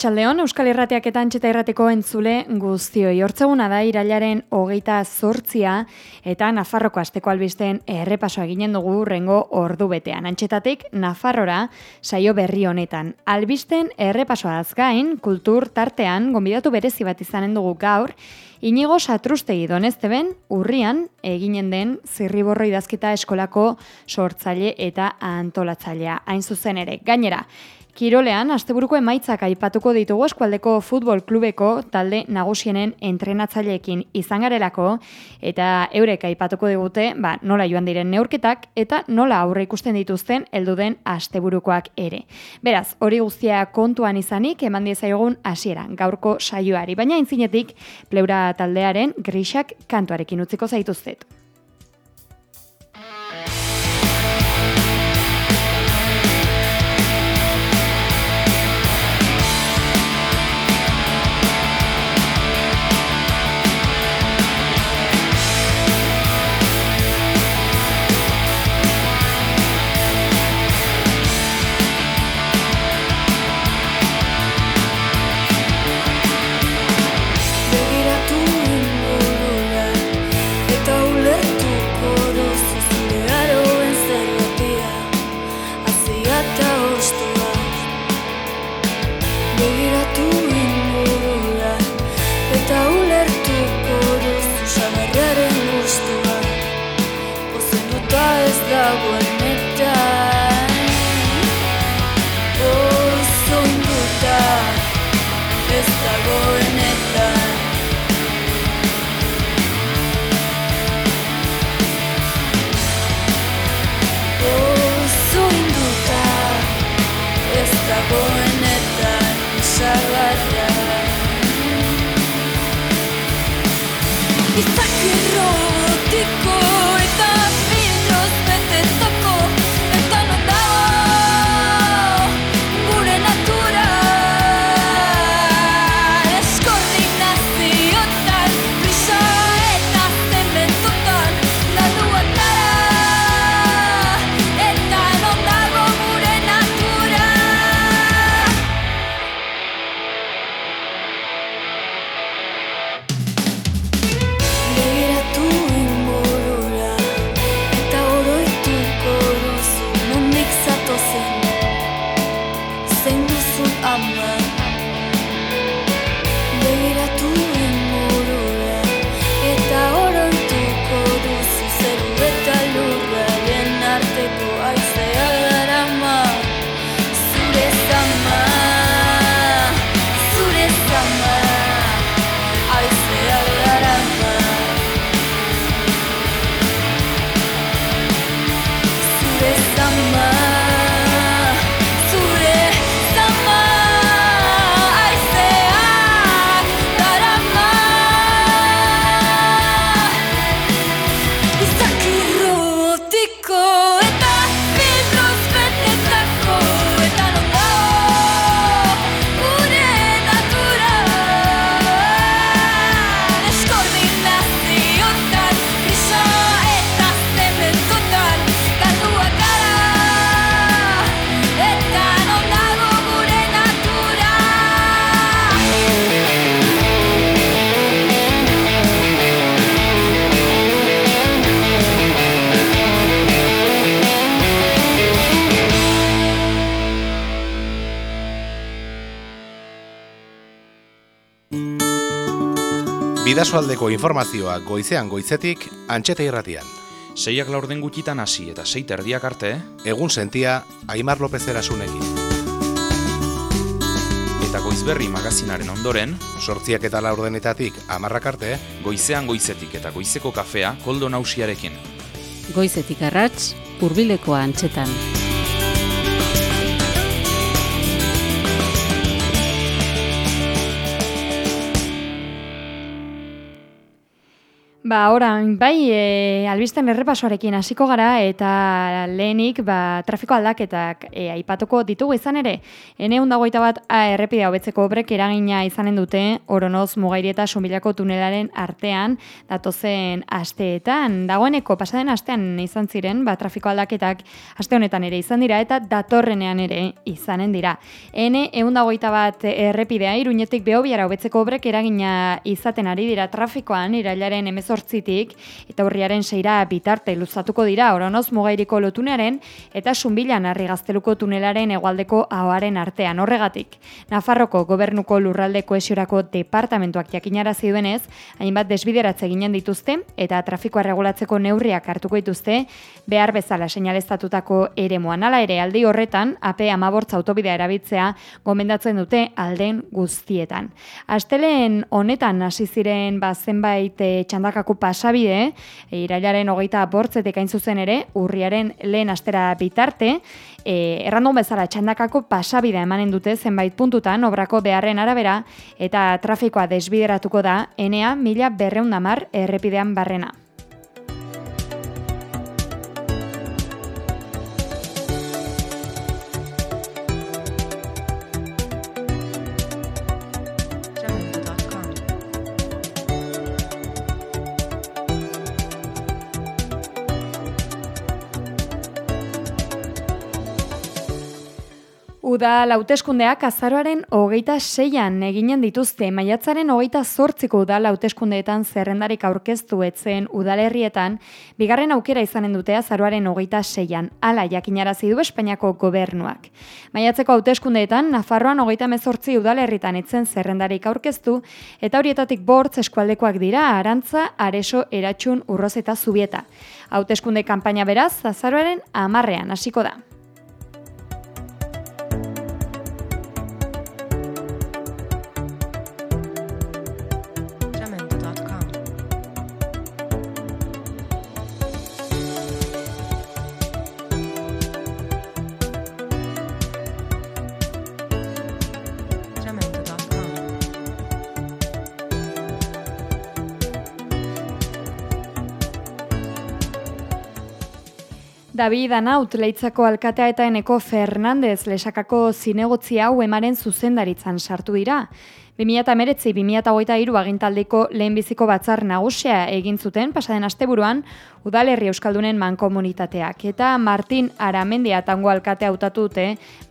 Arratxaldeon, Euskal Irratiak eta Antxeta Irratiko entzule guztioi. Hortzeguna da irailaren hogeita zortzia eta Nafarroko asteko albisten errepasoa ginen dugu rengo ordu betean. Antxetatik Nafarrora saio berri honetan. Albisten errepasoa azgain, kultur tartean, gonbidatu berezi bat izanen dugu gaur, Inigo Satrustegi donezteben urrian eginen den zirriborro idazkita eskolako sortzaile eta antolatzailea. Hain zuzen ere, gainera, Kirolean, asteburuko emaitzak aipatuko ditugu eskualdeko futbol klubeko talde nagusienen entrenatzaileekin izan garelako, eta eurek aipatuko digute, ba, nola joan diren neurketak, eta nola aurre ikusten dituzten elduden asteburukoak ere. Beraz, hori guztia kontuan izanik, eman diezaiogun hasieran gaurko saioari, baina intzinetik, pleura taldearen grisak kantuarekin utziko zaituztet. Bidasoaldeko informazioa goizean goizetik antxeta irratian. Seiak laurden gutxitan hasi eta sei terdiak arte, Egun sentia Aimar López Erasunekin. eta goizberri magazinaren ondoren, Sortziak eta laurdenetatik amarrak arte, goizean goizetik eta goizeko kafea koldo nausiarekin. Goizetik arrats, hurbileko antxetan. Ba, orain, bai, e, albisten errepasoarekin hasiko gara eta lehenik ba, trafiko aldaketak e, aipatuko ditugu izan ere. Ene dagoita bat a, errepidea hobetzeko obrek eragina izanen dute oronoz mugairi eta sumbilako tunelaren artean datozen asteetan. Dagoeneko pasaden astean izan ziren, ba, trafiko aldaketak aste honetan ere izan dira eta datorrenean ere izanen dira. Ene dagoita bat errepidea iruñetik behobiara hobetzeko obrek eragina izaten ari dira trafikoan irailaren emez zortzitik eta urriaren seira bitarte luzatuko dira oronoz mugairiko lotunearen eta sunbilan harri gazteluko tunelaren egualdeko ahoaren artean horregatik. Nafarroko gobernuko lurralde koesiorako departamentuak jakinara ziduenez, hainbat desbideratze ginen dituzte eta trafikoa regulatzeko neurriak hartuko dituzte behar bezala seinalestatutako ere moanala ere aldi horretan AP amabortza autobidea erabitzea gomendatzen dute alden guztietan. Asteleen honetan hasi ziren ba zenbait eh, txandaka Txandakako pasabide, e, irailaren hogeita bortzetek hain zuzen ere, urriaren lehen astera bitarte, e, errandun bezala txandakako pasabide emanen dute zenbait puntutan, obrako beharren arabera, eta trafikoa desbideratuko da, enea mila berreundamar errepidean barrena. Uda lauteskundeak azaroaren hogeita seian eginen dituzte maiatzaren hogeita zortziko uda lauteskundeetan zerrendarik aurkeztu etzen udalerrietan, bigarren aukera izanen dute azaroaren hogeita seian, ala jakinarazi du Espainiako gobernuak. Maiatzeko hauteskundeetan, Nafarroan hogeita mezortzi udalerritan etzen zerrendarik aurkeztu, eta horietatik bortz eskualdekoak dira, arantza, areso, eratxun, urroz eta zubieta. Hauteskunde kanpaina beraz, azaroaren amarrean hasiko da. David Anaut leitzako alkatea eta eneko Fernandez lesakako zinegotzi hau emaren zuzendaritzan sartu dira. 2008-2008 agintaldeko lehenbiziko batzar nagusia egin zuten pasaden asteburuan Udalerri Euskaldunen mankomunitateak. Eta Martin Aramendia tango alkate hautatu dute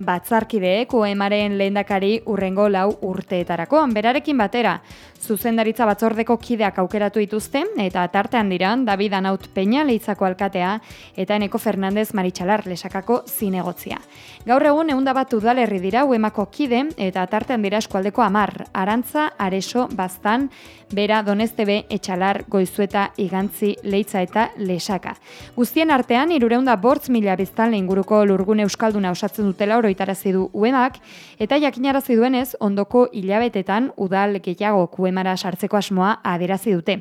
batzarkideek OEMaren lehendakari urrengo lau urteetarako. Berarekin batera, zuzendaritza batzordeko kideak aukeratu dituzte, eta tartean dira, David Anaut Peña leitzako alkatea, eta Eneko Fernandez Maritxalar lesakako zinegotzia. Gaur egun egun bat udalerri dira uemako kide, eta tartean dira eskualdeko amar, arantza, areso, baztan, bera, donestebe, etxalar, goizueta, igantzi, leitza eta lesaka. Guztien artean, irureunda bortz mila biztan inguruko lurgune euskalduna osatzen dutela oroitarazi du uemak, eta jakinarazi duenez, ondoko hilabetetan udal gehiago kuemara sartzeko asmoa aderazi dute.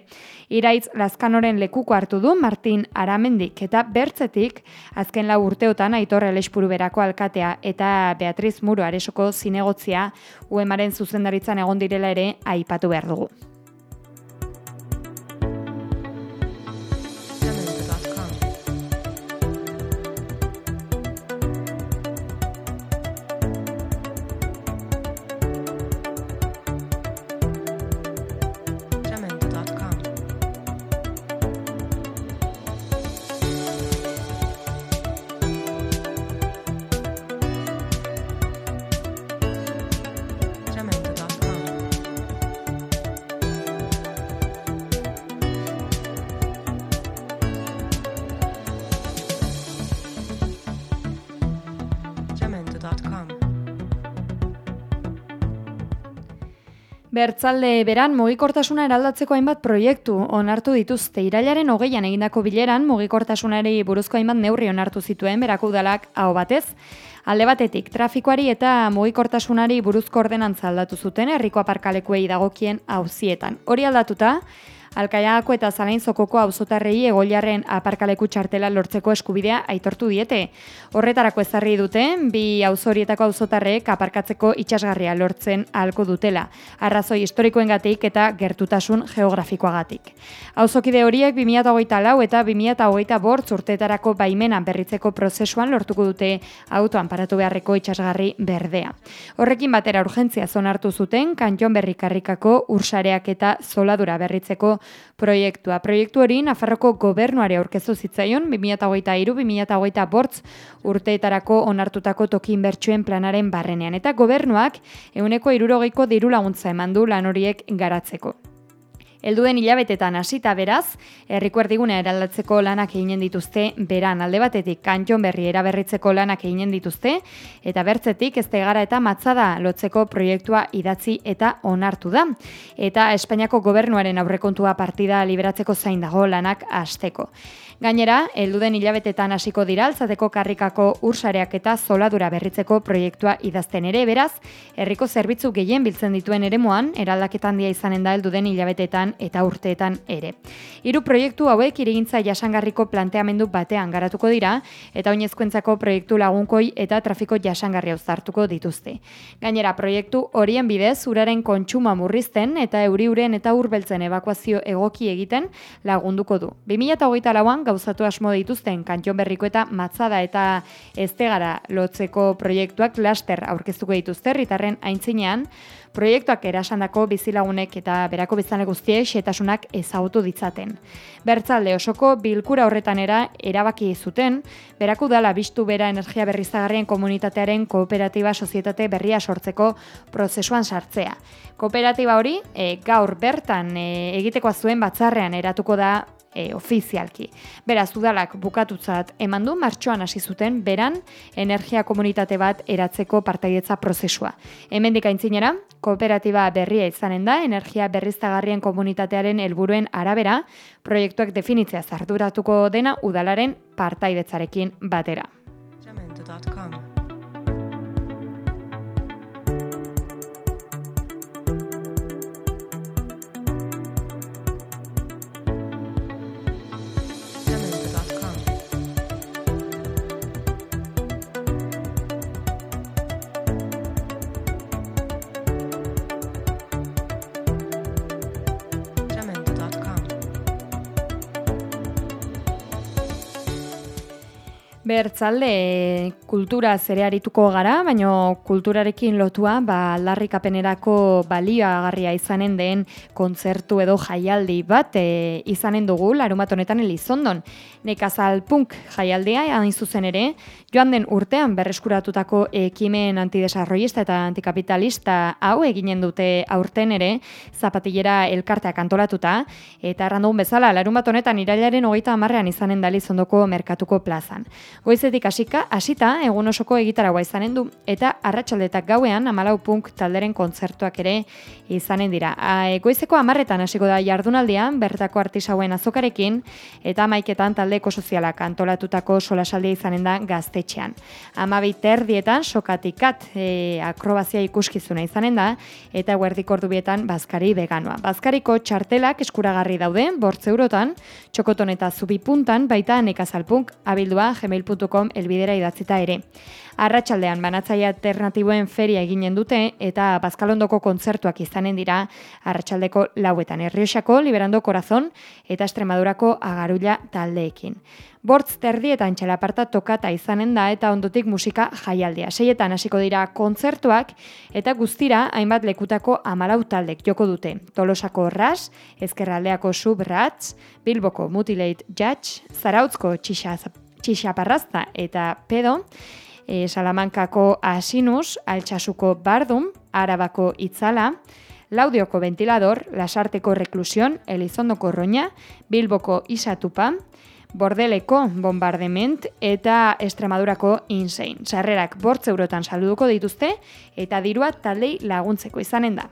Iraitz Lazkanoren lekuko hartu du Martin Aramendik eta bertzetik azken lau urteotan aitorre lespuru berako alkatea eta Beatriz Muro aresoko zinegotzia uemaren zuzendaritzan egon direla ere aipatu behar dugu. Bertzalde beran mugikortasuna eraldatzeko hainbat proiektu onartu dituzte irailaren hogeian egindako bileran mugikortasunari buruzko hainbat neurri onartu zituen berako udalak hau batez. Alde batetik, trafikoari eta mugikortasunari buruzko ordenantza aldatu zuten herriko aparkalekuei dagokien hauzietan. Hori aldatuta, Alkaiagako eta Zalainzokoko auzotarrei egoilarren aparkaleku txartela lortzeko eskubidea aitortu diete. Horretarako ezarri dute, bi auzorietako auzotarrek aparkatzeko itxasgarria lortzen ahalko dutela, arrazoi historikoengatik eta gertutasun geografikoagatik. Auzokide horiek 2024 lau eta 2024 bortz urteetarako baimenan berritzeko prozesuan lortuko dute autoan paratu beharreko itxasgarri berdea. Horrekin batera urgentzia zonartu zuten kantion berrikarrikako ursareak eta zoladura berritzeko proiektua. Proiektu hori Nafarroko gobernuari aurkeztu zitzaion 2023-2024 bortz urteetarako onartutako toki inbertsuen planaren barrenean eta gobernuak euneko irurogeiko diru laguntza eman du lan horiek garatzeko. Helduen hilabetetan hasita beraz, herriko erdigunea eraldatzeko lanak eginen dituzte beran alde batetik kantxon berri eraberritzeko lanak eginen dituzte, eta bertzetik ez gara eta matzada lotzeko proiektua idatzi eta onartu da. Eta Espainiako gobernuaren aurrekontua partida liberatzeko zain dago lanak hasteko. Gainera, helduden hilabetetan hasiko dira alzateko karrikako ursareak eta zoladura berritzeko proiektua idazten ere, beraz, herriko zerbitzu gehien biltzen dituen eremuan, eraldaketan dia izanen da helduden hilabetetan eta urteetan ere. Hiru proiektu hauek irigintza jasangarriko planteamendu batean garatuko dira, eta oinezkoentzako proiektu lagunkoi eta trafiko jasangarria uztartuko dituzte. Gainera, proiektu horien bidez, uraren kontsuma murrizten eta euriuren eta urbeltzen evakuazio egoki egiten lagunduko du. 2008 lauan, gauzatu asmo dituzten kantion berriko eta matzada eta eztegara lotzeko proiektuak laster aurkeztuko dituzte herritarren aintzinean, proiektuak erasandako bizilagunek eta berako biztane guztiek xetasunak ezagutu ditzaten. Bertzalde osoko bilkura horretanera erabaki zuten, berako dala bistu bera energia berriztagarrien komunitatearen kooperatiba sozietate berria sortzeko prozesuan sartzea. Kooperatiba hori e, gaur bertan e, egitekoa zuen batzarrean eratuko da e, ofizialki. Beraz, udalak bukatutzat eman du martxoan hasi zuten beran energia komunitate bat eratzeko partaidetza prozesua. Hemendik aintzinera, kooperatiba berria izanen da energia berriztagarrien komunitatearen helburuen arabera, proiektuak definitzea zarduratuko dena udalaren partaidetzarekin batera. Bertzalde, kultura zere arituko gara, baino kulturarekin lotua, ba, aldarrikapenerako balioagarria izanen den kontzertu edo jaialdi bat e, izanen dugu, larumat honetan elizondon. Nekazal punk jaialdia, hain zuzen ere, joan den urtean berreskuratutako ekimen antidesarroista eta antikapitalista hau eginen dute aurten ere, zapatillera elkarteak antolatuta, eta errandugun bezala, larumat honetan irailaren hogeita amarrean izanen da Elizondoko merkatuko plazan. Goizetik hasika hasita egun osoko egitaragoa izanen du eta arratsaldetak gauean 14 punk talderen kontzertuak ere izanen dira. A, e, goizeko 10etan hasiko da jardunaldian bertako artisauen azokarekin eta maiketan taldeko sozialak antolatutako solasaldia izanen da gaztetxean. Amabi terdietan sokatikat e, akrobazia ikuskizuna izanen da eta guerdik ordubietan bazkari veganoa. Bazkariko txartelak eskuragarri daude, bortz eurotan, txokoton eta zubi puntan, baita nekazalpunk abildua gmail.com elbidera idatzita ere. Arratsaldean banatzaile alternatiboen feria eginen dute eta Bazkalondoko kontzertuak izanen dira arratsaldeko lauetan Herrioxako Liberando Corazon eta Extremadurako Agarulla taldeekin. Bortz terdietan txalaparta tokata izanen da eta ondotik musika jaialdia. Seietan hasiko dira kontzertuak eta guztira hainbat lekutako amalau taldek joko dute. Tolosako Ras, Ezkerraldeako Subrats, Bilboko Mutilate Judge, Zarautzko Txixa Txixaparrazta eta Pedo, e, Salamankako Asinus, Altxasuko Bardum, Arabako Itzala, Laudioko Ventilador, Lasarteko Reklusion, Elizondoko Roña, Bilboko Isatupa, Bordeleko Bombardement eta Extremadurako Insane. Sarrerak bortz eurotan saluduko dituzte eta dirua taldei laguntzeko izanen da.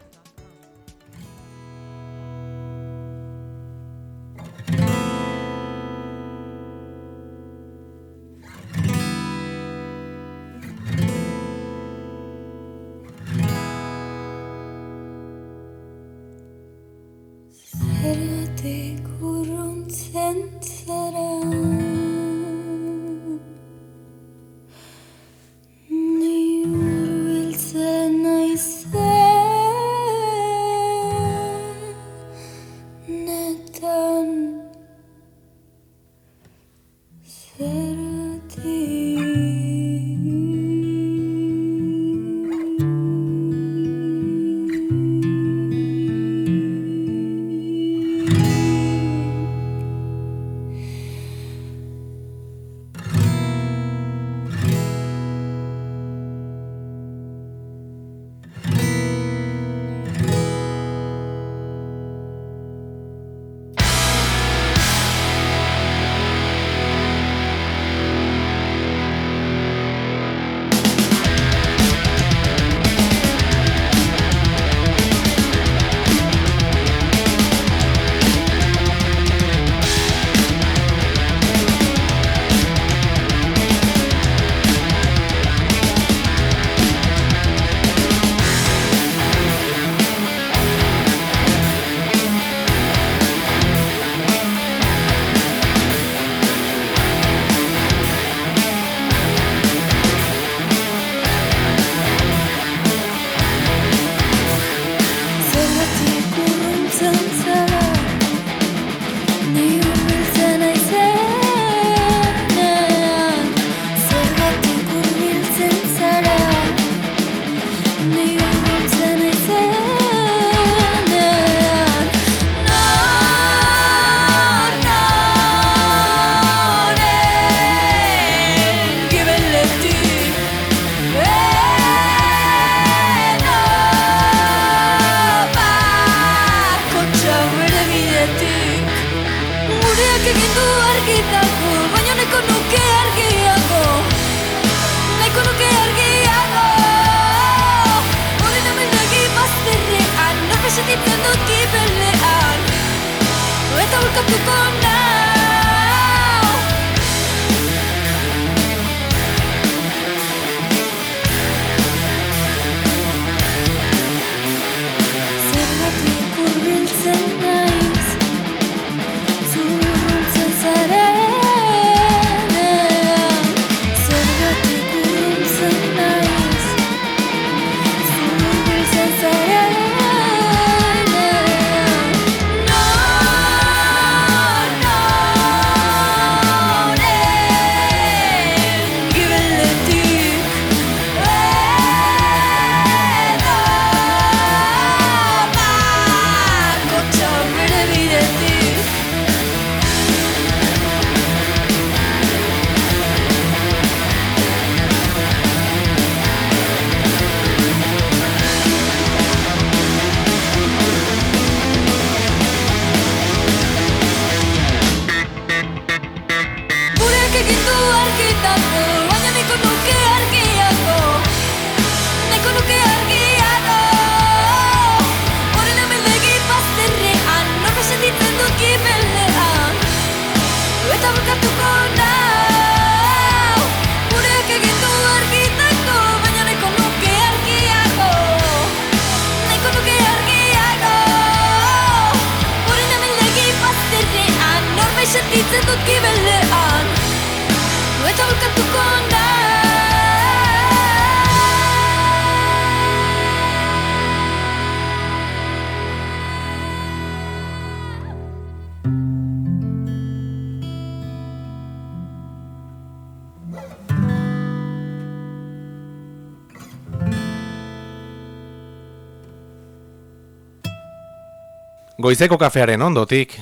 Goizeko kafearen ondotik,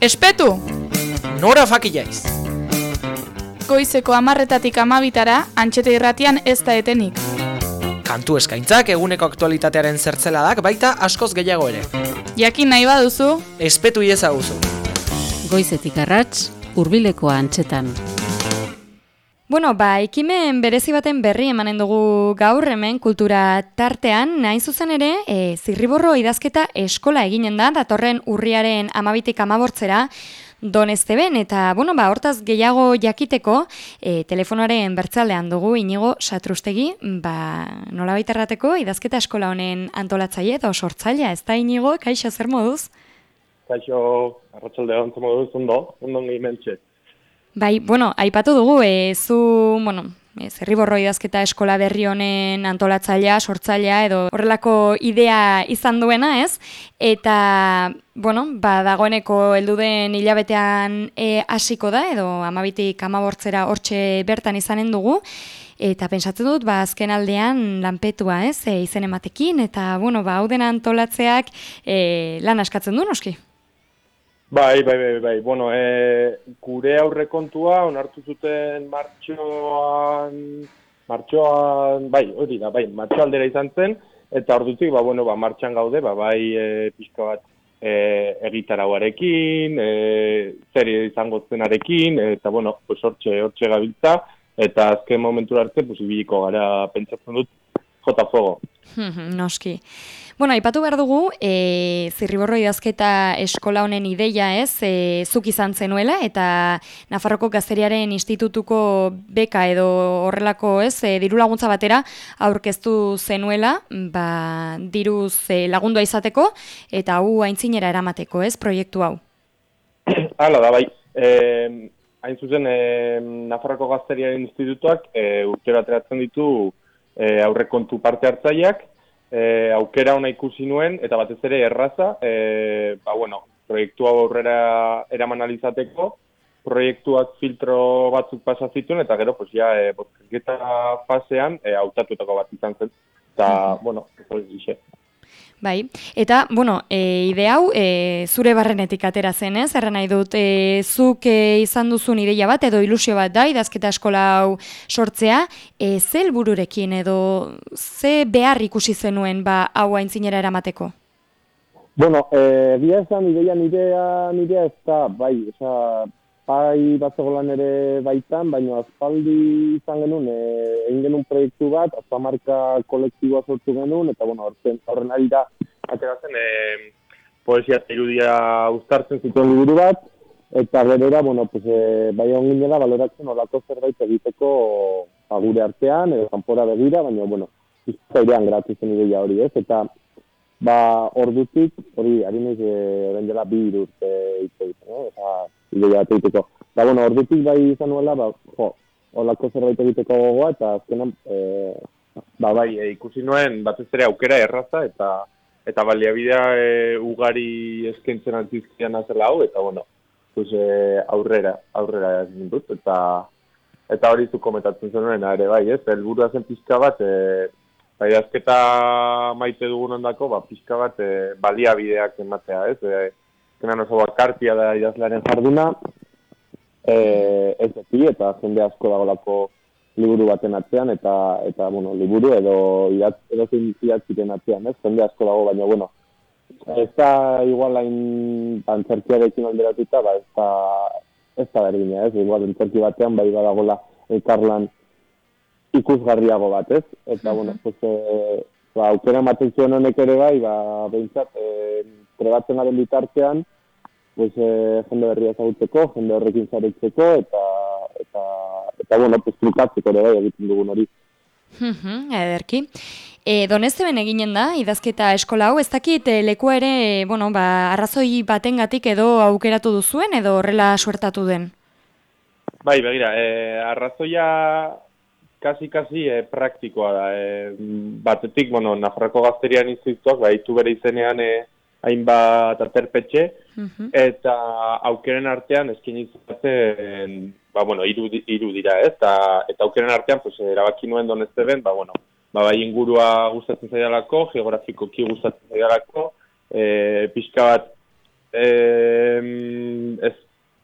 Espetu! Nora fakilaiz. Goizeko amarretatik amabitara, antxete irratian ez da etenik. Kantu eskaintzak eguneko aktualitatearen zertzeladak baita askoz gehiago ere. Jakin nahi baduzu, Espetu iezaguzu. Goizetik arrats, hurbilekoa antxetan. Bueno, ba, ekimen berezi baten berri emanen dugu gaur hemen kultura tartean, nahin zuzen ere, e, zirriborro idazketa eskola eginen da, datorren urriaren amabitik amabortzera, Don Esteben, eta, bueno, ba, hortaz gehiago jakiteko, e, telefonoaren bertzaldean dugu inigo satrustegi, ba, nola errateko idazketa eskola honen antolatzaile eta sortzailea, ez da inigo, kaixo zer moduz? kaixo, arratsalde hon zemo duz, ondo, ondo ngi mentxe. Bai, bueno, aipatu dugu, e, zu, bueno, e, zerriborro idazketa eskola berri honen antolatzailea, sortzailea, edo horrelako idea izan duena, ez? Eta, bueno, ba, dagoeneko helduden hilabetean e, hasiko da, edo amabitik amabortzera hortxe bertan izanen dugu, eta pentsatzen dut, ba, azken aldean lanpetua, ez, e, izen ematekin, eta, bueno, ba, hau dena antolatzeak e, lan askatzen du, noski? Bai, bai, bai, bai. Bueno, e, gure aurrekontua onartu zuten martxoan, martxoan, bai, hori da, bai, martxoaldera izan zen, eta ordutik, ba, bueno, ba, martxan gaude, ba, bai, e, pixka bat, e, egitarauarekin, e, zer izango zenarekin, eta, bueno, pues, hortxe, hortxe gabiltza, eta azken momentu arte, pues, ibiliko gara pentsatzen dut, jota fuego. Noski. Bueno, aipatu behar dugu, e, zirriborro idazketa eskola honen ideia ez, e, zuk izan zenuela, eta Nafarroko Gazteriaren Institutuko beka edo horrelako ez, e, diru laguntza batera aurkeztu zenuela, ba, diruz e, lagundua izateko, eta hau aintzinera eramateko ez, proiektu hau. Hala da, bai. E, hain zuzen, e, Nafarroko Gazteriaren Institutuak e, urtero ateratzen ditu e, aurrekontu parte hartzaileak, e, aukera ona ikusi nuen, eta batez ere erraza, e, ba, bueno, proiektu aurrera eraman alizateko, proiektuak filtro batzuk pasa zituen, eta gero, pues, ja, e, bozketa fasean, e, hautatutako bat izan zen. Eta, bueno, pues. Bai, eta, bueno, e, ide hau, e, zure barrenetik atera zen, ez? Erra nahi dut, e, zuk e, izan duzun ideia bat, edo ilusio bat da, idazketa eskola hau sortzea, e, ze helbururekin edo ze behar ikusi zenuen ba, hau aintzinera eramateko? Bueno, e, bia esan ideia nirea, nirea ez da, bai, oza, bai bat zegoelan ere baitan, baina aspaldi izan genuen, e, egin genuen proiektu bat, azpamarka kolektiboa sortu genuen, eta bueno, horren, horren ari da, ateratzen, e, poesia irudia uztartzen zituen liburu bat, eta gerora, bueno, pues, e, bai ongin dela, baloratzen olako zerbait egiteko agure artean, edo kanpora begira, baina, bueno, izkairean gratu zen ideia hori, ez? Eta, ba, ordutik, hori, ari naiz, e, orain dela bi urte hitz egiten, eh? Eta, ideia bat egiteko. Eta, bueno, ordutik bai izan nuela, ba, jo, olako zerbait egiteko gogoa, eta azkenan, e, ba, bai, e, ikusi nuen, batez ere aukera erraza, eta eta baliabidea e, ugari eskaintzen antizkian azela hau, eta, bueno, pues, e, aurrera, aurrera egin dut, eta eta hori zu komentatzen zenuen, ere, bai, ez, helburua zen pizka bat, e, bai, azketa maite dugun ondako, ba, pizka bat, e, baliabideak ematea, ez, e, azkenan oso bakartia da idazlearen jarduna, e, ez beti, eta jende asko dagolako liburu baten atzean, eta, eta bueno, liburu edo edo idatziren atzean, ez? Jende asko dago, baina, bueno, ez da igual hain antzerkiarekin alderatuta, ba, ez da, ez da berdina, ez? Igual antzerki batean, bai badagola elkarlan ikusgarriago bat, ez? Eta, bueno, pues, e, ba, aukera ematen zion honek ere bai, ba, behintzat, e, trebatzen garen bitartean, pues, e, jende berria ezagutzeko, jende horrekin zaretzeko, eta, eta, eta bueno, pues, klikatzeko ere bai egiten dugun hori. Mhm, Ederki. E, Donezteben eginen da, idazketa eskola hau, ez dakit e, leku ere, e, bueno, ba, arrazoi batengatik edo aukeratu duzuen, edo horrela suertatu den? Bai, begira, e, arrazoia kasi-kasi e, praktikoa da. E, batetik, bueno, Nafarroko gazterian institutuak, ba, itu bere izenean e, hainbat aterpetxe, eta aukeren artean eskin izaten, ba, bueno, iru, iru dira, ez? Eta, eta aukeren artean, pues, erabaki nuen donezte ben, ba, bueno, ba, bai ingurua gustatzen zaidalako, geografikoki gustatzen zaidalako, e, pixka bat, e, ez,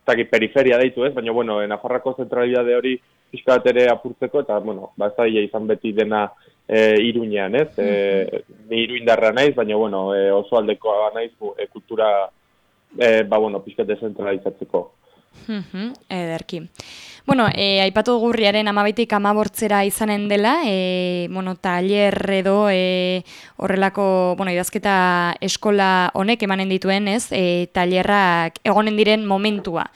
zaki periferia deitu, ez? Baina, bueno, Nafarrako zentralidade hori pixka bat ere apurtzeko, eta, bueno, ba, ez da izan beti dena e, iruñean, ez? E, iruindarra naiz, baina, bueno, e, oso aldekoa naiz e, kultura, e, ba, bueno, pixka dezentralizatzeko. Mhm, Ederki. Bueno, e, aipatu gurriaren amabaitik amabortzera izanen dela, e, bueno, taller edo e, horrelako, bueno, idazketa eskola honek emanen dituen, ez, e, tailerrak egonen diren momentua.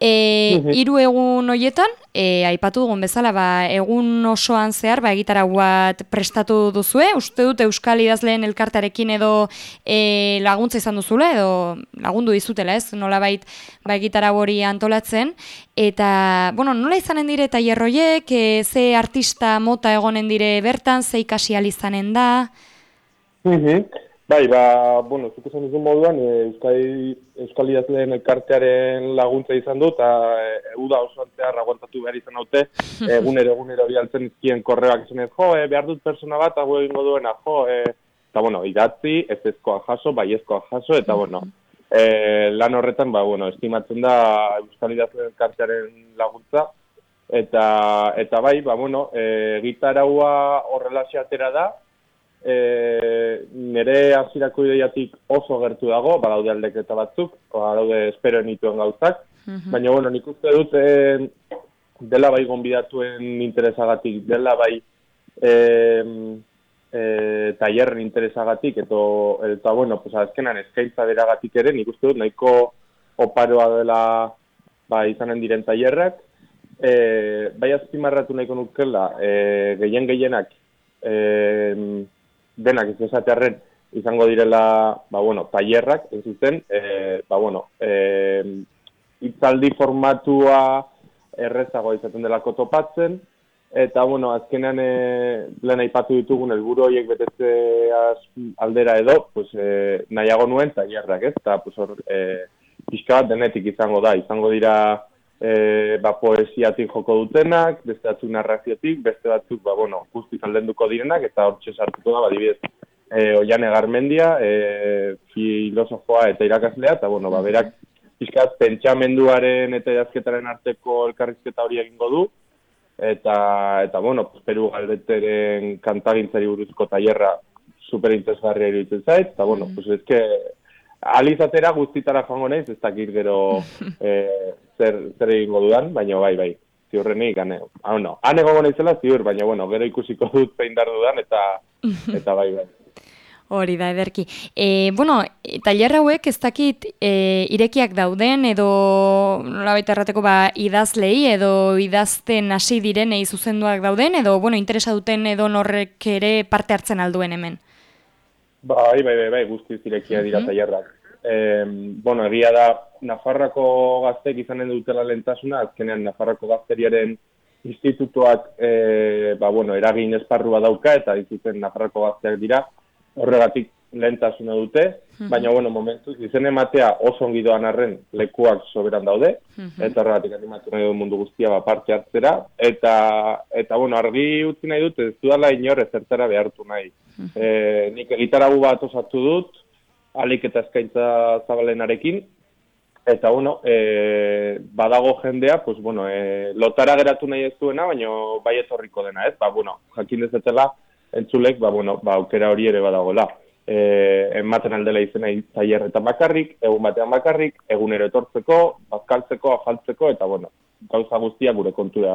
E, hiru egun hoietan, e, aipatu dugun bezala, ba, egun osoan zehar, ba, egitarau bat prestatu duzue, uste dut Euskal Idazleen elkartarekin edo e, laguntza izan duzula, edo lagundu dizutela, ez, nolabait, ba, egitarau hori antolatzen, eta, bueno, nola izanen dire tailerroiek, e, ze artista mota egonen dire bertan, ze ikasi izanen da, Mhm. Bai, ba, bueno, zuk esan duzun moduan, e, Euskal, Euskal Idazleen elkartearen laguntza izan dut, eta e, uda osoan zehar aguantatu behar izan haute, egunero, egunero bialtzen izkien korreoak izan ez, jo, e, behar dut persona bat, hau egingo duena, jo, e, eta bueno, idatzi, ez ezkoa jaso, bai ezkoa jaso, eta bueno, e, lan horretan, ba, bueno, estimatzen da Euskal Idazleen elkartearen laguntza, eta, eta bai, ba, bueno, e, gitaraua horrela atera da, e, nire hasierako ideiatik oso gertu dago, badaude aldeketa batzuk, badaude espero nituen gauzak, baina bueno, nik uste dut e, dela bai gonbidatuen interesagatik, dela bai e, e, tailerren interesagatik, eto, eta bueno, pues azkenan eskaintza beragatik ere, nik uste dut nahiko oparoa dela ba, izanen diren tailerrak, e, bai azpimarratu nahiko nukela, e, gehien gehienak e, denak ez esatearren izango direla, ba, bueno, tailerrak, ez zuzen, e, ba, bueno, e, itzaldi formatua errezago izaten delako topatzen, eta, bueno, azkenean e, lehen aipatu ditugun helburu horiek betetzeaz aldera edo, pues, e, nahiago nuen tailerrak, ez? Eta, pues, hor, e, pixka denetik izango da, izango dira e, ba, poesiatik joko dutenak, beste batzuk narraziotik, beste batzuk, ba, bueno, guztiz aldenduko direnak, eta hortxe sartuko da, badibidez, e, Oiane Garmendia, e, filosofoa eta irakaslea, eta, bueno, ba, berak, pixkat, pentsamenduaren eta idazketaren arteko elkarrizketa hori egingo du, eta, eta bueno, pues, Peru Galdeteren kantagintzari buruzko tailerra superinteresgarria iruditzen zait, eta, bueno, pues, ez que, alizatera guztitara joango naiz, ez dakit gero eh, zer, zer egingo dudan, baina bai, bai, ziurrenik, ane, ah, no, han egongo naizela ziur, baina, bueno, gero ikusiko dut zein dar dudan, eta, eta bai, bai. Hori da, ederki. E, bueno, e, tailer hauek ez dakit e, irekiak dauden edo nolabait errateko ba, idazlei edo idazten hasi direnei zuzenduak dauden edo bueno, interesa duten edo norrek ere parte hartzen alduen hemen. Bai, bai, bai, bai, guztiz irekia dira Mhm. tailerrak. Eh, bueno, egia da, Nafarrako gaztek izanen dutela lentasuna, azkenean Nafarrako gazteriaren institutuak, eh, ba, bueno, eragin esparrua dauka, eta dituten Nafarrako gazteak dira, horregatik lehentasuna dute, Mhm. baina, bueno, momentuz, izen ematea oso ongi doan arren lekuak soberan daude, Mhm. eta horregatik animatu nahi du mundu guztia ba, parte hartzera, eta, eta bueno, argi utzi nahi dut, ez dudala inor ezertara behartu nahi. E, nik egitaragu bat osatu dut, alik eta eskaintza zabalenarekin, eta bueno, e, badago jendea, pues bueno, e, lotara geratu nahi ez duena, baina bai etorriko dena, ez? Ba, bueno, jakin dezetela, entzulek, ba, bueno, ba, aukera hori ere badagola. E, ematen aldela izena tailerretan bakarrik, egun batean bakarrik, egunero etortzeko, bazkaltzeko, afaltzeko, eta bueno, gauza guztia gure kontura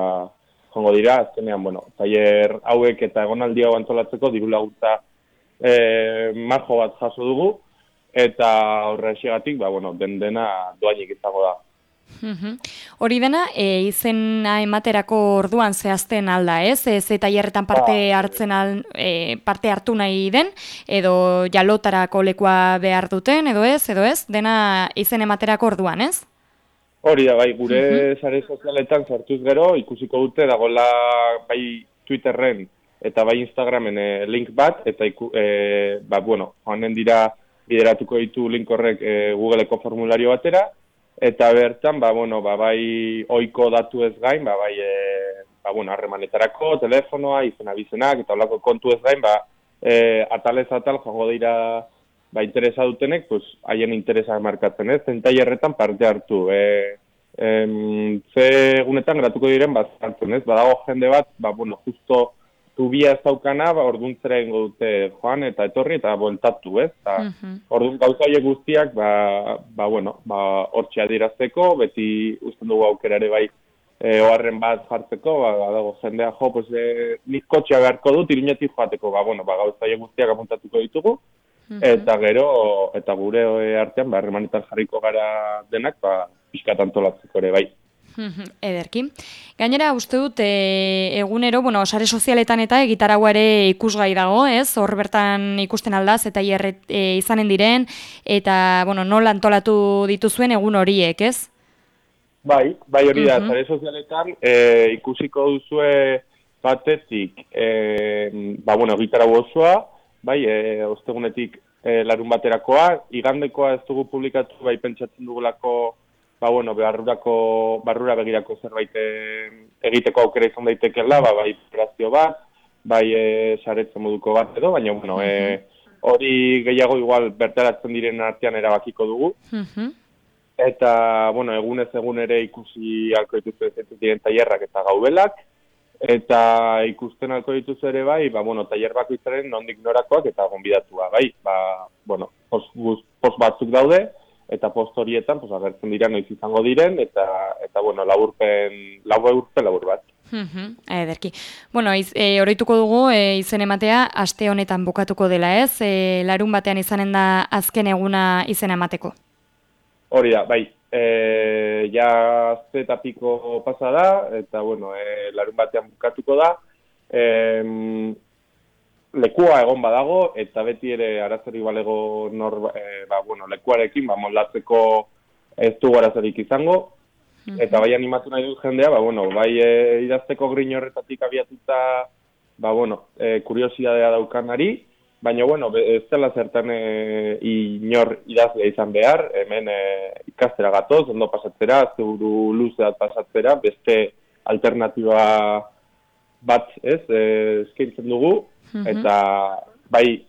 jongo dira, azkenean, bueno, tailer hauek eta egonaldi hau antolatzeko diru laguntza e, marjo bat jaso dugu, eta horrexegatik, ba, bueno, den dena doainik izango da. Mhm. Hori dena, e, izena ematerako orduan zehazten alda, ez? Ez eta tailerretan parte hartzen al, e, parte hartu nahi den, edo jalotarako lekua behar duten, edo ez, edo ez, dena izen ematerako orduan, ez? Hori da, bai, gure sare sozialetan sartuz gero, ikusiko dute dagoela bai Twitterren eta bai Instagramen e, link bat, eta iku, e, ba, bueno, joanen dira bideratuko ditu link horrek e, Googleeko formulario batera, eta bertan, ba, bueno, ba, bai oiko datu ez gain, ba, bai, e, ba, bueno, harremanetarako, telefonoa, izena bizenak, eta olako kontu ez gain, ba, e, atalez atal joango dira ba, interesa dutenek, pues, haien interesa markatzen ez, zen tailerretan parte hartu. E, em, ze egunetan gratuko diren bat hartzen ez, badago jende bat, ba, bueno, justo tubia ez daukana, ba, orduntzera egingo dute joan eta etorri eta bueltatu, ez? Ta, Orduan gauza guztiak, ba, ba bueno, ba, hortxe adirazteko, beti usten dugu aukera ere bai e, oharren bat jartzeko, ba, badago jendea jo, pues, e, nik kotxea beharko dut, iruñetik joateko, ba, bueno, ba, gauzaile guztiak apuntatuko ditugu, eta gero, eta gure e, artean, ba, harremanetan jarriko gara denak, ba, pixkat antolatzeko ere, bai. Ederki. Gainera, uste dut, e, egunero, bueno, sare sozialetan eta egitaragua ere ikusgai dago, ez? Hor bertan ikusten aldaz eta hierret e, izanen diren, eta, bueno, nola antolatu dituzuen egun horiek, ez? Bai, bai hori da, sare sozialetan e, ikusiko duzue batetik, e, ba, bueno, gitarra osoa, bai, e, ostegunetik e, larun baterakoa, igandekoa ez dugu publikatu, bai, pentsatzen dugulako, ba, bueno, barrurako, barrura begirako zerbait e, egiteko aukera izan daitekeela, ba, bai, operazio bat, bai, e, saretze moduko bat edo, baina, bueno, e, hori gehiago igual bertaratzen diren artean erabakiko dugu, Mhm. Eta, bueno, egunez egun ere ikusi alko dituzu zeintzuk diren tailerrak eta gaubelak, eta ikusten alko dituzu ere bai, ba, bueno, tailer bakoitzaren nondik norakoak eta gonbidatua, bai, ba, bueno, post, guz- post batzuk daude, eta post horietan, pues, agertzen dira noiz izango diren, eta, eta bueno, laburpen, laburpen labur bat. Mhm, Ederki. Bueno, iz, e, oroituko dugu e, izen ematea aste honetan bukatuko dela, ez? E, larun batean izanen da azken eguna izena emateko. Hori da, bai, e, ja azte eta piko pasa da, eta bueno, e, larun batean bukatuko da, e, lekua egon badago, eta beti ere arazorik balego nor, e, ba, bueno, lekuarekin, ba, moldatzeko ez dugu arazorik izango, eta bai animatu nahi dut jendea, ba, bueno, bai e, idazteko grin horretatik abiatuta, ba, bueno, e, kuriosidadea daukanari, baina, bueno, ez dela zertan e, inor idazlea izan behar, hemen e, ikastera gatoz, ondo pasatzera, zeburu luze bat pasatzera, beste alternatiba bat, ez, e, eskaintzen dugu, eta bai,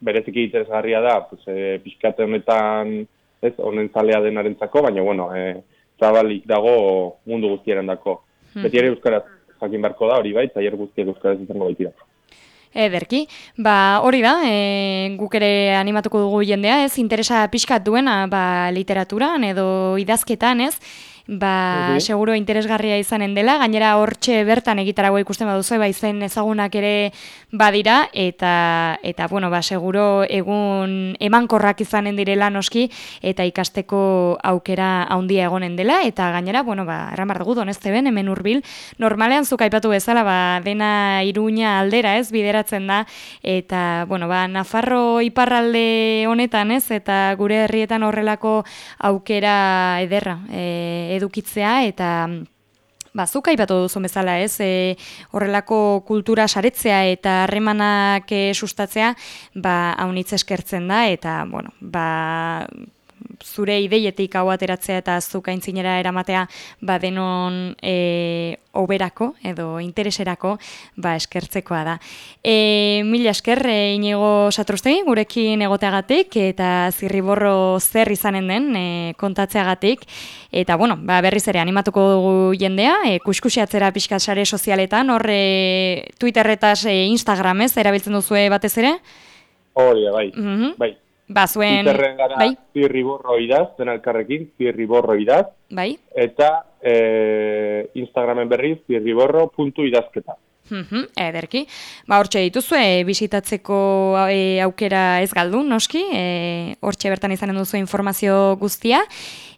bereziki interesgarria da, pues, e, pixkate honetan, ez, honen zalea denarentzako, baina, bueno, e, zabalik dago mundu guztiaren dako. Beti ere euskaraz jakin beharko da, hori bai, tailer guztiak euskaraz izango baitira. Ederki, ba hori da, e, guk ere animatuko dugu jendea, ez, interesa pixkat duena, ba, literaturan edo idazketan, ez, ba, Mhm. seguro interesgarria izanen dela, gainera hortxe bertan egitarago ikusten baduzu, ba, izen ezagunak ere badira, eta, eta bueno, ba, seguro egun emankorrak izanen direla noski, eta ikasteko aukera handia egonen dela, eta gainera, bueno, ba, erramar dugu donezte ben, hemen urbil, normalean zuk aipatu bezala, ba, dena iruña aldera, ez, bideratzen da, eta, bueno, ba, Nafarro iparralde honetan, ez, eta gure herrietan horrelako aukera ederra e, edukitzea, eta ba, zuk aipatu duzu bezala, ez, e, horrelako kultura saretzea eta harremanak e, sustatzea, ba, haunitz eskertzen da, eta, bueno, ba, zure ideietik hau ateratzea eta zuk aintzinera eramatea ba denon e, oberako edo intereserako ba eskertzekoa da. E, mila esker e, inigo satrustegi gurekin egoteagatik eta zirriborro zer izanen den e, kontatzeagatik eta bueno, ba, berriz ere animatuko dugu jendea, e, kuskusiatzera pixka sare sozialetan, hor e, Twitterretaz e, Instagramez erabiltzen duzue batez ere? Hori bai, Mhm. bai. Ba, zuen... Twitterren gara Bai, zirriborro idaz, den elkarrekin, zirriborro idaz, bai. eta e, Instagramen berriz zirriborro.idazketa. Mhm, ederki. Ba, hortxe dituzue, bisitatzeko e, aukera ez galdu, noski, e, hortxe bertan izanen duzu informazio guztia,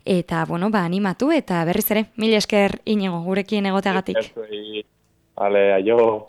eta, bueno, ba, animatu, eta berriz ere, mil esker inigo, gurekin egoteagatik. Vale, aio.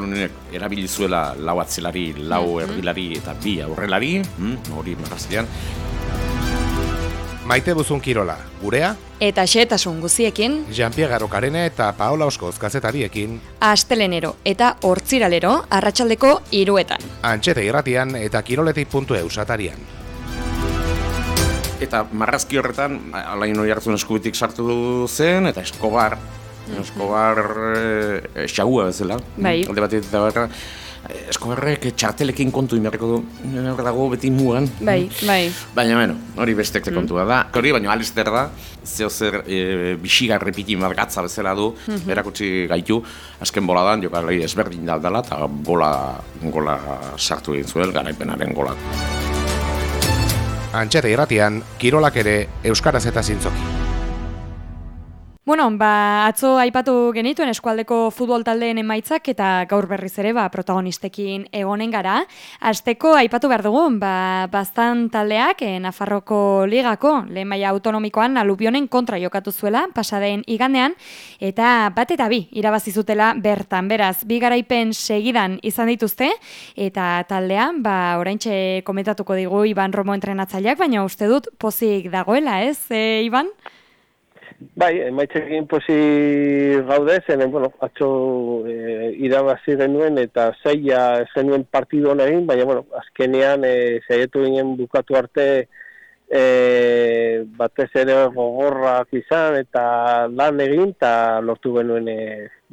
Unionek erabili zuela lau atzelari, lau erdilari eta bi aurrelari, mm, hori marrazkian. Maite buzun kirola, gurea, Eta xetasun guziekin, Jean-Pierre Garokarene eta Paola Oskoz kazetariekin, astelenero eta hortziralero arratsaldeko iruetan. antxete irratian eta kiroletik.eu satarian. Eta marrazki horretan, alain hori hartzun eskubitik sartu zen, eta Escobar, Escobar e, xagua bezala. Bai. Alde batetik eta barra, Escobarrek txartelekin kontu imarreko du, dago beti mugan. Bai, bai. Baina, bueno, hori bestek kontua da. Hori, baina Alister da, zeo zer e, bisigarri piti margatza bezala du, Mhm. erakutsi gaitu, azken boladan, jokalari ezberdin da dela, eta gola, gola sartu egin zuen, garaipenaren gola. Antxete irratian, kirolak ere Euskaraz eta zintzoki. Bueno, ba, atzo aipatu genituen eskualdeko futbol taldeen emaitzak eta gaur berriz ere ba, protagonistekin egonen gara. Azteko aipatu behar dugu, ba, baztan taldeak eh, Nafarroko ligako lehen maila autonomikoan alubionen kontra jokatu zuela pasadeen igandean eta bat eta bi irabazi zutela bertan. Beraz, bi garaipen segidan izan dituzte eta taldean, ba, oraintxe komentatuko digu Iban Romo entrenatzaileak, baina uste dut pozik dagoela, ez, e, Iban? Bai, emaitzekin posi gaude, zen, bueno, atzo e, irabazi genuen eta zaila zenuen partidu hona egin, baina, bueno, azkenean e, zaiatu ginen bukatu arte e, batez ere gogorrak izan eta lan egin eta lortu genuen e,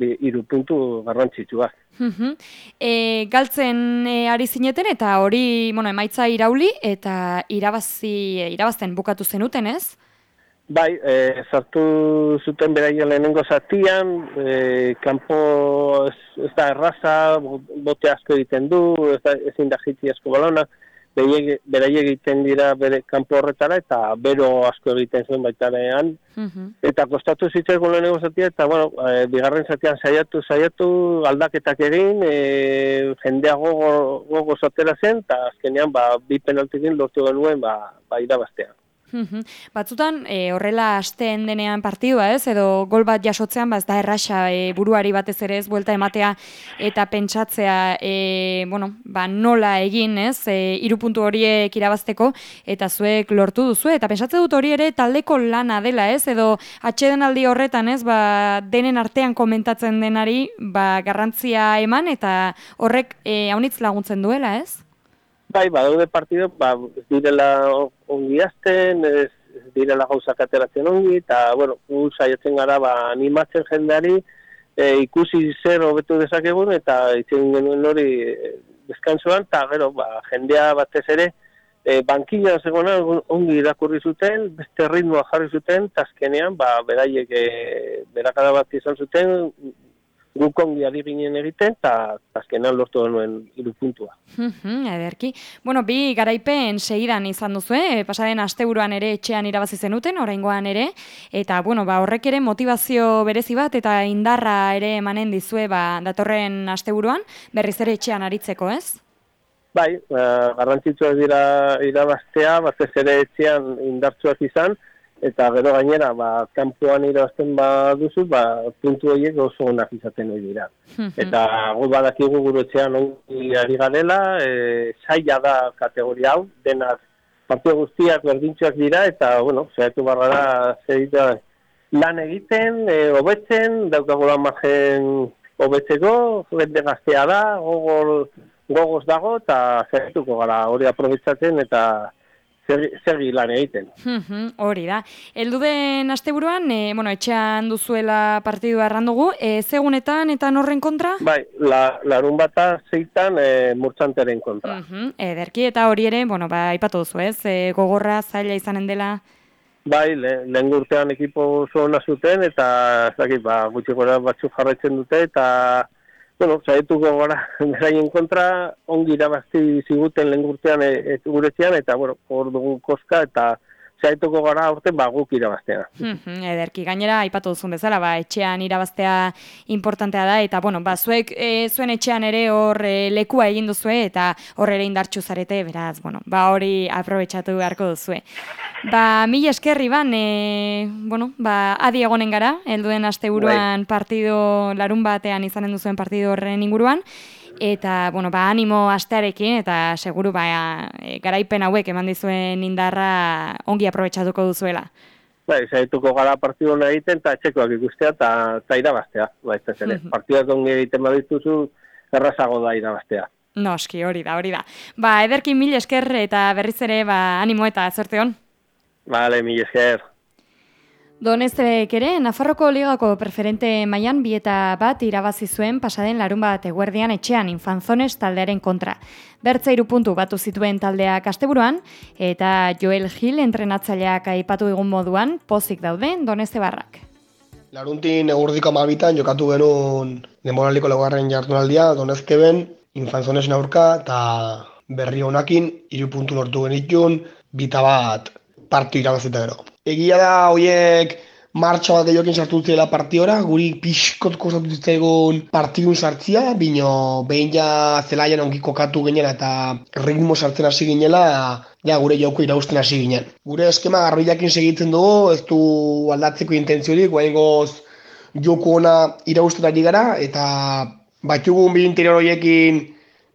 hiru puntu garrantzitsuak. Mhm. E, galtzen e, ari zineten eta hori, bueno, emaitza irauli eta irabazi irabazten bukatu zenuten, ez? Bai, e, sartu zuten beraien lehenengo zatian, e, kanpo ez, ez da erraza, bo- bote asko egiten du, ez da, ezin da jiti asko balona, berai berai egiten dira bere kanpo horretara eta bero asko egiten zuen baitarean, eta kostatu zitzaigun lehenengo zatia, eta bueno, e, bigarren zatian saiatu, saiatu, aldaketak egin, e, jendea gogo, gogo zatera zen, eta azkenean ba, bi penaltikin lortu genuen ba, ba irabaztea. Batzutan e, horrela asteen denean partidua, ez? Edo gol bat jasotzean, ba ez da erraxa e, buruari batez ere ez buelta ematea eta pentsatzea e, bueno, ba, nola egin, ez? E, hiru puntu horiek irabazteko eta zuek lortu duzu eta pentsatze dut hori ere taldeko lana dela, ez? Edo atsedenaldi horretan, ez? Ba, denen artean komentatzen denari, ba, garrantzia eman eta horrek e, haunitz laguntzen duela, ez? Bai, badaude partido, ba, direla ongi azten, ez, direla gauzak ateratzen ongi, eta, bueno, saiatzen gara, ba, animatzen jendeari, e, ikusi zer hobetu dezakegun, eta itzen genuen hori e, deskansoan, eta gero, ba, jendea batez ere, e, bankina zegoena ongi irakurri zuten, beste ritmoa jarri zuten, eta azkenean, ba, beraiek e, berakada bat izan zuten, guk ongi ari ginen egiten, eta azkenean lortu genuen hiru puntua. Mhm, ederki. Bueno, bi garaipen segidan izan duzu, eh? pasaden asteburuan ere etxean irabazi zenuten, oraingoan ere, eta bueno, ba, horrek ere motivazio berezi bat eta indarra ere emanen dizue ba, datorren asteburuan, berriz ere etxean aritzeko, ez? Bai, uh, garrantzitsuak dira irabaztea, batez ere etxean indartsuak izan, eta gero gainera, ba, kanpoan irabazten baduzu, ba, puntu horiek oso onak izaten hori dira. Eta gu badakigu gure etxean ongi ari garela, e, saia da kategoria hau, denak partio guztiak berdintxoak dira, eta, bueno, zehatu barra da, zehita lan egiten, e, hobetzen, daukagula margen hobetzeko, jende gaztea da, gogor, gogoz dago, eta zehatuko gara hori aprobetsatzen, eta segi, segi lan egiten. Hori da. Eldu den asteburuan, e, bueno, etxean duzuela partidua errandugu, e, zegunetan eta norren kontra? Bai, la, larun bata zeitan e, murtzanteren kontra. Mhm, ederki, eta hori ere, bueno, ba, aipatu duzu, ez? E, gogorra, zaila izanen dela... Bai, le, lehen urtean ekipo oso ona zuten, eta ez dakit, ba, gutxi gora batzuk jarraitzen dute, eta, bueno, zaituko gara beraien kontra, ongi irabazti ziguten lehen urtean e, e, guretzean, eta, bueno, hor dugu koska, eta zaituko gara urte ba guk irabaztea. Mhm, Ederki, gainera, aipatu duzun bezala, ba, etxean irabaztea importantea da, eta, bueno, ba, zuek e, zuen etxean ere hor e, lekua egin duzue, eta hor ere indartxu zarete, beraz, bueno, ba, hori aprobetsatu beharko duzue. Ba, mila eskerri ban, e, bueno, ba, adi egonen gara, helduen asteburuan partido larun batean izanen duzuen partido horren inguruan, eta, bueno, ba, animo astearekin, eta seguru, ba, e, garaipen hauek eman dizuen indarra ongi aprobetsatuko duzuela. Bai, zaituko gara partidu hona egiten eta etxekoak ikustea eta irabaztea. Bai, ez ere. Mhm. Partiduak ongi egiten badituzu, errazago da irabaztea. Noski, hori da, hori da. Ba, ederkin mil esker eta berriz ere, ba, animo eta zorte hon. Vale, mil esker. Donezek ere, Nafarroko ligako preferente mailan bi eta bat irabazi zuen pasaden larun bat eguerdian etxean infanzones taldearen kontra. Bertza iru puntu batu zituen taldeak asteburuan, eta Joel Gil entrenatzaileak aipatu egun moduan pozik daude Donezte barrak. Laruntin egurdiko amabitan jokatu genuen denboraliko laugarren jardunaldia, Donezkeben, infanzonesen aurka eta berri honakin hiru puntu lortu genitun, bita bat partiu irabazita gero. Egia da hoiek martxa bat gehiokin sartu zela partiora, guri pixkot kostatu zitzaigun partidun sartzia, bino behin ja zelaian ongi kokatu ginen eta ritmo sartzen hasi ginela, ja gure joko irausten hasi ginen. Gure eskema garbilakin segitzen dugu, ez du aldatzeko intentziorik, guaingoz joko ona irausten ari gara, eta batxugun bi interior horiekin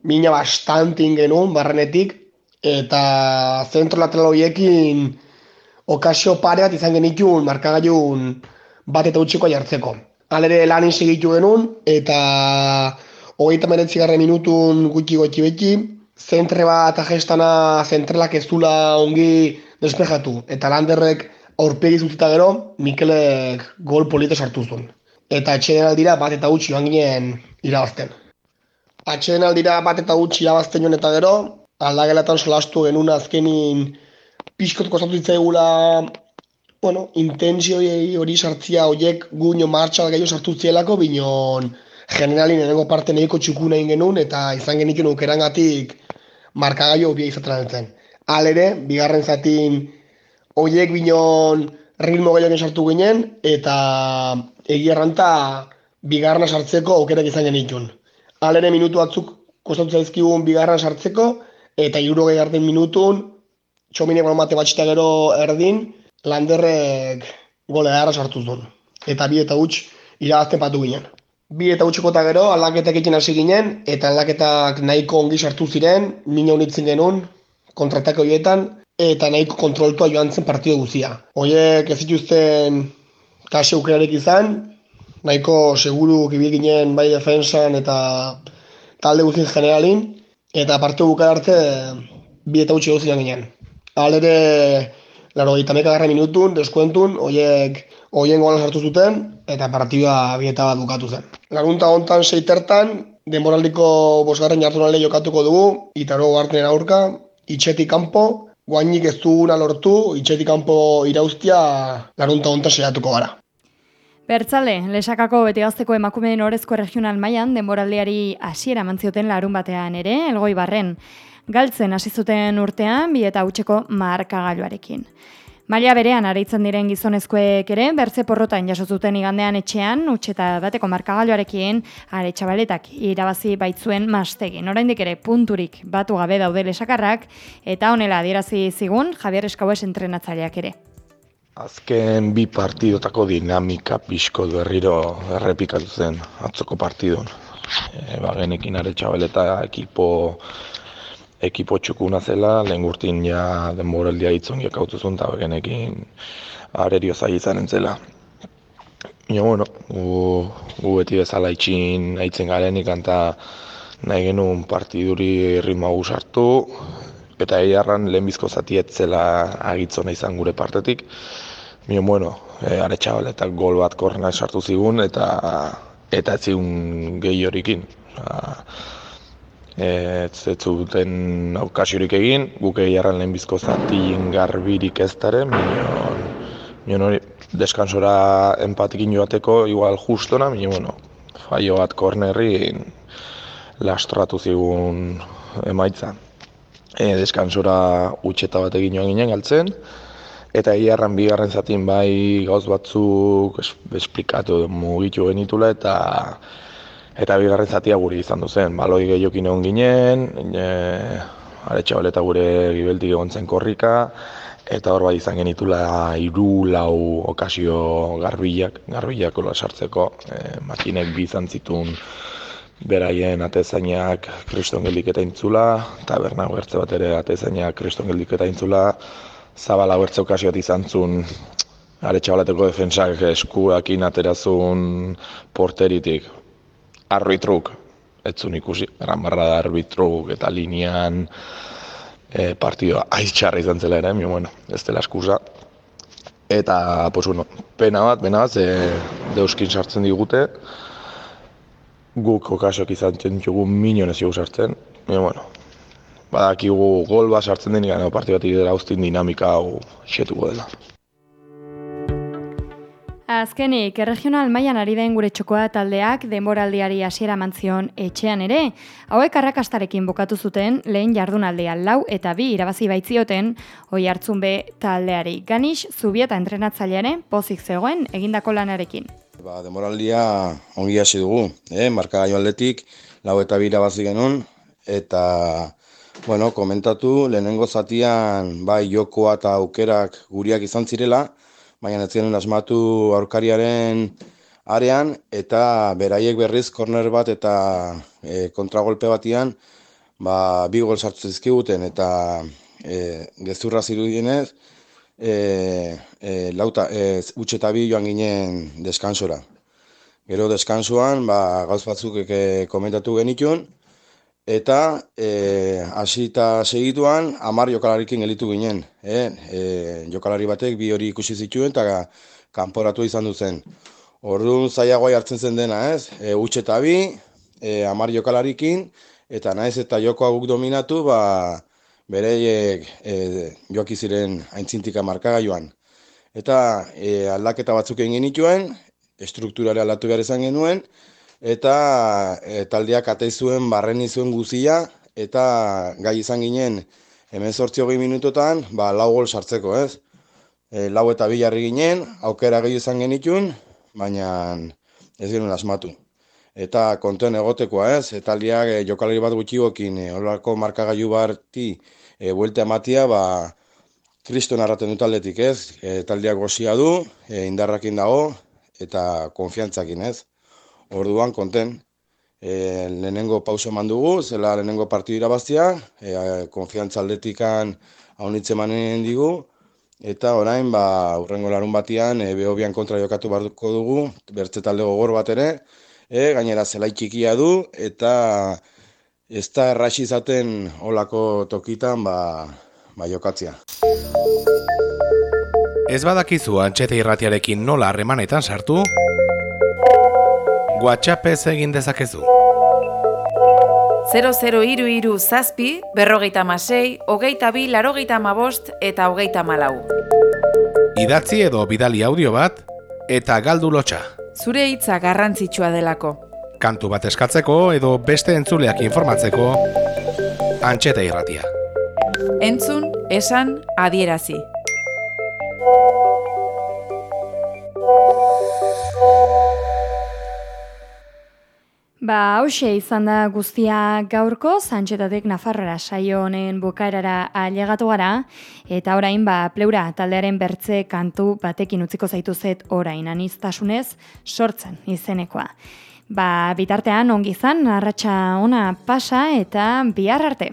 mina bastantin genuen barrenetik, eta zentro lateral horiekin okazio pare bat izan genitun markagailun bat eta utxiko jartzeko. Halere lanin segitu genuen, eta hogeita meretzigarren minutun gutxi gotxi beti, zentre bat gestana zentrelak ez dula ongi despejatu. Eta landerrek aurpegi zutzita gero, Mikelek gol polita sartu zuen. Eta etxeen aldira bat eta utxi joan ginen irabazten. Atxeen aldira bat eta utxi irabazten joan eta gero, aldagelatan solastu genuen azkenin pixkot kostatu ditzaigula bueno, intentzio hori sartzia horiek guño martxa gehiago sartu zielako, binon generalin erengo parte nahiko txukuna egin genuen eta izan geniken aukerangatik markagailo bia izaten zen. Alere, bigarren zatin horiek binon ritmo gehiago sartu ginen eta egia erranta bigarrena sartzeko aukerak izan genitun. Alere minutu batzuk kostatu zaizkigun bigarrena sartzeko eta iruro gehiarten minutun txominek mate batxita gero erdin, landerrek gole edarra sartu zuen. Eta bi eta huts irabazten patu ginen. Bi eta hutsiko eta gero aldaketak egin hasi ginen, eta aldaketak nahiko ongi sartu ziren, mina honitzen genuen, kontratako horietan, eta nahiko kontroltua joan zen partido guzia. Hoiek ez zituzten kasi aukerarik izan, nahiko seguru kibil ginen bai defensan eta talde guztien generalin, eta partidu bukara arte bi eta huts ziren ginen. Alere, laro gita garra minutun, deskuentun, oiek oien gola sartu zuten, eta partidua bieta bat bukatu zen. Lagunta hontan seitertan, denboraldiko bosgarren jardunalde jokatuko dugu, itaro gartenen aurka, itxetik kanpo, guainik ez duguna lortu, itxetik kanpo irauztia larunta hontan seiatuko gara. Bertzale, lesakako beti emakumeen orezko regional mailan denboraldiari hasiera mantzioten larun batean ere, elgoi barren. Galtzen hasi zuten urtean, bi eta utxeko markagailuarekin. Maila berean areitzen diren gizonezkoek ere, bertze porrotan jaso zuten igandean etxean, utxeta bateko markagailuarekin, are txabaletak irabazi baitzuen mastegin. Oraindik ere punturik batu gabe daude lesakarrak, eta honela adierazi zigun Javier Eskaues entrenatzaileak ere. Azken bi partidotako dinamika pixko berriro errepikatu zen atzoko partidun. E, ba, genekin are txabeleta ekipo ekipo txukuna zela, lehen gurtin ja denboraldia itzongiak hautu zuen, eta genekin arerio zai izanen zela. Baina, bueno, gu, gu beti bezala itxin aitzen garenik, eta nahi genuen partiduri ritmo sartu, eta egiarran lehenbizko zati etzela agitzona izan gure partetik. Baina, bueno, e, are txabaletak gol bat korrenak sartu zigun, eta eta ez zigun gehi horikin. Ez ez zuten aukasiorik egin, guk egiarran lehenbizko zati garbirik ez dara, minon, minon hori deskansora empatikin joateko igual justona, minon, bueno, faio bat kornerri lastratu zigun emaitza. E, deskansora utxeta bat egin joan ginen galtzen, eta egia erran bigarren zatin bai gauz batzuk es, esplikatu mugitu genitula eta eta bigarren zatia guri izan duzen. Baloi gehiokin egon ginen, e, aretxabaleta gure gibeltik egon zen korrika, eta hor bai izan genitula hiru lau okasio garbilak, garbilak sartzeko, e, makinek bi izan zitun beraien atezainak kriston geldik eta intzula, taberna gertze bat ere atezainak kriston geldik eta intzula, zabala gertze okasio bat izan zun, are txabaleteko defensak eskuakin aterazun porteritik, arbitruk, ez zun ikusi, eran barra da arbitruk eta linean, e, partidua aiztxarra izan zela ere, mi, bueno, ez dela eskusa. Eta, pues, bueno, pena bat, pena bat, ze deuskin sartzen digute, guk okasok izan txentxugu minionez jogu sartzen, mi, bueno, badakigu gol bat sartzen denik, gana partidatik dela ustin dinamika hau xetuko dela. Azkenik, regional mailan ari den gure txokoa taldeak denboraldiari hasiera mantzion etxean ere. Hauek arrakastarekin bukatu zuten lehen jardunaldea lau eta bi irabazi baitzioten oi hartzun be taldeari. Ganix, zubieta entrenatzailearen pozik zegoen egindako lanarekin. Ba, demoraldia ongi hasi dugu, eh? marka aldetik, lau eta bi irabazi genuen, eta, bueno, komentatu, lehenengo zatian, bai, jokoa eta aukerak guriak izan zirela, baina ez genuen asmatu aurkariaren arean, eta beraiek berriz korner bat eta e, kontragolpe batian, ba, bi gol sartu zizkiguten, eta e, gezurra zirudienez, e, e, lauta, e, utxe bi joan ginen deskansora. Gero deskansuan, ba, gauz batzuk e, komentatu genitun, eta e, hasita segituan hamar jokalarikin gelitu ginen. E, e, jokalari batek bi hori ikusi zituen eta kanporatu izan duzen. Orduan zaiagoa hartzen zen dena, ez? E, Utxe eta bi, e, amar jokalarikin, eta naiz eta jokoa guk dominatu, ba, bereiek e, joaki ziren aintzintika markagailuan. Eta e, aldaketa batzuk egin genituen, strukturale aldatu behar izan genuen, eta e, taldeak atei zuen barreni zuen guzia eta gai izan ginen hemen sortzi hogei minutotan ba, lau gol sartzeko ez? E, lau eta bilarri ginen aukera gehi izan genitun baina ez genuen asmatu. Eta konten egotekoa ez? Eta taldeak e, jokalari bat gutxiokin e, olako markagailu barti e, buelte amatia ba, kriston arraten dut taldetik ez? E, taldeak gozia du e, indarrakin dago eta konfiantzakin ez orduan konten. E, lehenengo pauso eman dugu, zela lehenengo partidu irabaztia, e, konfiantza aldetikan haunitze manen digu, eta orain, ba, urrengo larun batian, e, behobian kontra jokatu barduko dugu, bertze talde gogor bat ere, e, gainera zelai txikia du, eta ez da erraxi izaten olako tokitan, ba, ba jokatzia. Ez badakizu antxete irratiarekin nola harremanetan sartu? WhatsAppez egin dezakezu. 00 iru iru zazpi, berrogeita masei, hogeita bi, larogeita mabost eta hogeita malau. Idatzi edo bidali audio bat, eta galdu lotxa. Zure hitza garrantzitsua delako. Kantu bat eskatzeko edo beste entzuleak informatzeko, antxeta irratia. Entzun, esan, adierazi. Ba, hause izan da guztia gaurko, zantxetatek Nafarrara saio honen bukaerara ailegatu gara, eta orain, ba, pleura taldearen bertze kantu batekin utziko zaitu zet orain aniztasunez sortzen izenekoa. Ba, bitartean ongi izan, arratsa ona pasa eta bihar arte.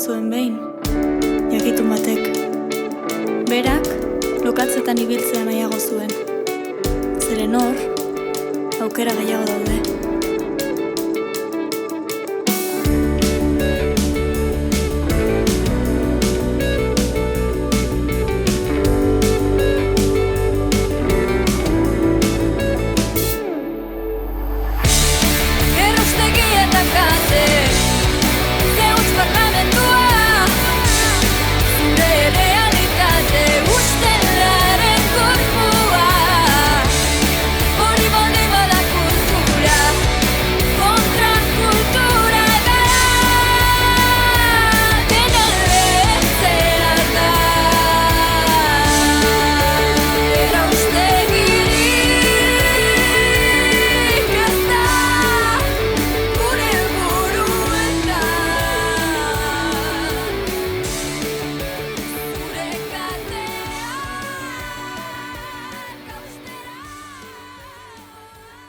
zuen behin, jakitun batek. Berak, lokatzetan ibiltzea nahiago zuen. Zeren hor, aukera gehiago daude.